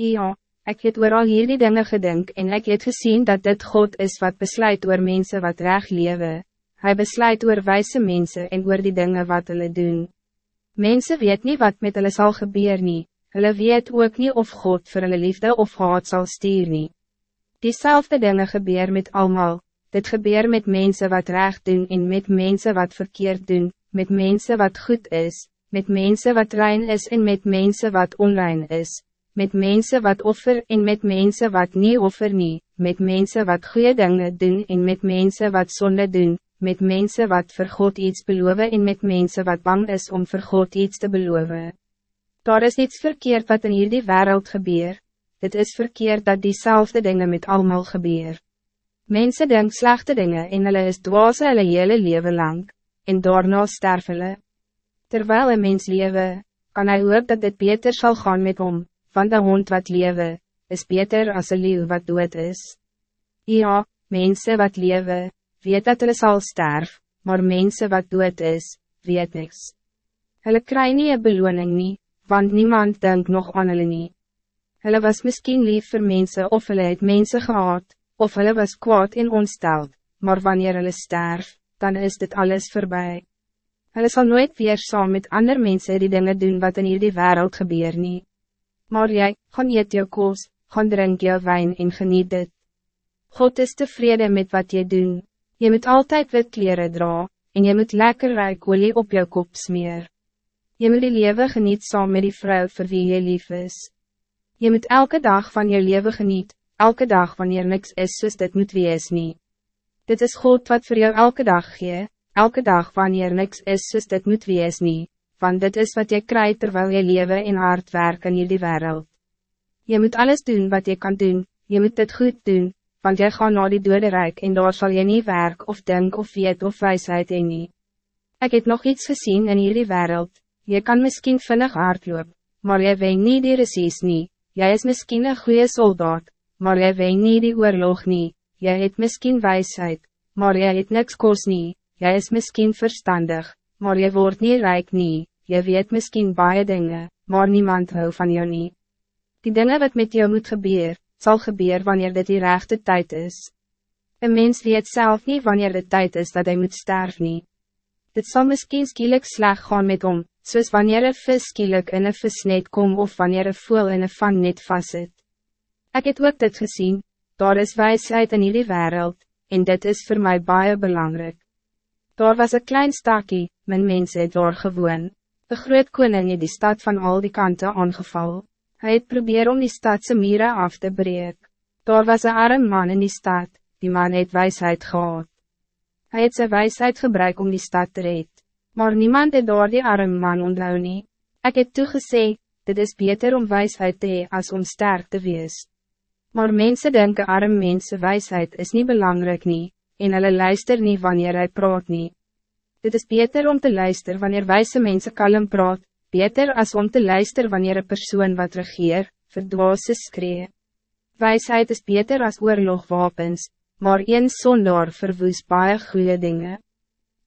Ja, ik het oor al hierdie dinge gedink en ik het gezien dat dit God is wat besluit oor mensen wat reg lewe. Hij besluit oor wijze mensen en oor die dingen wat hulle doen. Mensen weet niet wat met hulle sal gebeur nie, hulle weet ook niet of God voor hulle liefde of haat zal stuur nie. Diezelfde dingen gebeur met allemaal, dit gebeur met mensen wat recht doen en met mensen wat verkeerd doen, met mensen wat goed is, met mensen wat rein is en met mensen wat onrein is, met mensen wat offer en met mensen wat niet offer nie, met mensen wat goede dingen doen en met mensen wat zonde doen, met mensen wat voor God iets beloven en met mensen wat bang is om voor God iets te beloven. Daar is iets verkeerd wat in hierdie wereld gebeur, het is verkeerd dat diezelfde dingen met allemaal gebeur. Mensen denken slechte dingen en hulle is dwaze hulle hele leven lang, en daarna sterf hulle. Terwijl een mens lewe, kan hij hoop dat het beter zal gaan met hom, van de hond wat lewe, is beter als een leeuw wat dood is. Ja, mensen wat lewe, weet dat hulle sal sterf, maar mensen wat dood is, weet niks. Hulle kry nie een beloning nie, want niemand denkt nog aan hulle nie. Hulle was misschien lief voor mensen of hulle het mense gehad, of hulle was kwaad en onsteld, maar wanneer hulle sterf, dan is dit alles voorbij. Hulle sal nooit weer saam met ander mensen die dingen doen wat in hierdie wereld gebeur nie. Maar jij, gaan eet jou koos, gaan drink jou wijn en geniet dit. God is tevreden met wat je doet. Je moet altijd wit kleren dra, en je moet lekker rijk olie op jou kop smeer. Je moet die leven geniet saam met die vrouw voor wie je lief is. Je moet elke dag van je leven geniet, elke dag wanneer niks is soos dit moet wees nie. Dit is God wat voor jou elke dag gee, elke dag wanneer niks is soos dit moet wees nie, want dit is wat je krijgt terwijl je leven in hard werk in jullie wereld. Je moet alles doen wat je kan doen, je moet het goed doen, want jy gaan na die dode rijk en daar zal je niet werk of denk of weet of wijsheid in nie. Ik heb nog iets gezien in jullie wereld, je kan misschien vinnig hardloop, maar jy weet niet die resies nie, jy is misschien een goede soldaat, maar jy weet niet die oorlog nie, jy het misschien wijsheid, maar jy het niks kos nie, jy is misschien verstandig, maar je wordt niet rijk nie, jy weet misschien baie dingen, maar niemand hou van jou nie. Die dingen wat met jou moet gebeuren, zal gebeuren wanneer dit die rechte tijd is. Een mens weet zelf niet wanneer de tijd is dat hij moet sterven. Nie. Dit zal misschien skielik sleg gaan met om, soos wanneer een vis skielik in een visnet kom of wanneer een voel in een vangnet vastzit. Ik heb ook dit gezien, daar is wijsheid in die wereld, en dit is voor mij baie belangrijk. Daar was een klein stakkie, mijn mensen het daar gewoon. De groot koning het die stad van al die kanten aangevallen. Hij het probeer om die stadse mieren af te breken. Daar was een arm man in die stad, die man het wijsheid gehad. Hij het zijn wijsheid gebruik om die stad te red. Maar niemand het door die arm man onthou nie. Ek het toegesê, dit is beter om wijsheid te hee as om sterk te wees. Maar mensen denken arm mensen wijsheid is niet belangrijk nie, en hulle luister nie wanneer hij praat nie. Dit is beter om te luisteren wanneer wijze mensen kalm praat, beter als om te luisteren wanneer een persoon wat regeer, verdwaase skree. Wijsheid is beter als oorlogwapens, maar een sondaar verwoes baie goede dingen.